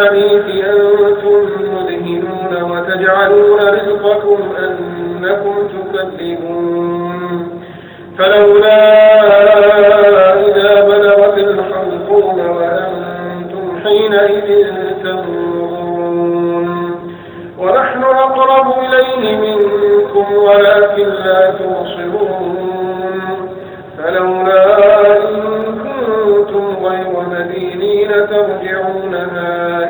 الحديث أنتم مدهنون وتجعلون رزقكم أنكم تكذبون. فلولا إذا بلغت الحلقون وأنتم حينئذ تنظرون. ونحن أقرب إليه منكم ولكن لا تبصرون. فلولا إن كنتم غير مدينين ترجعونها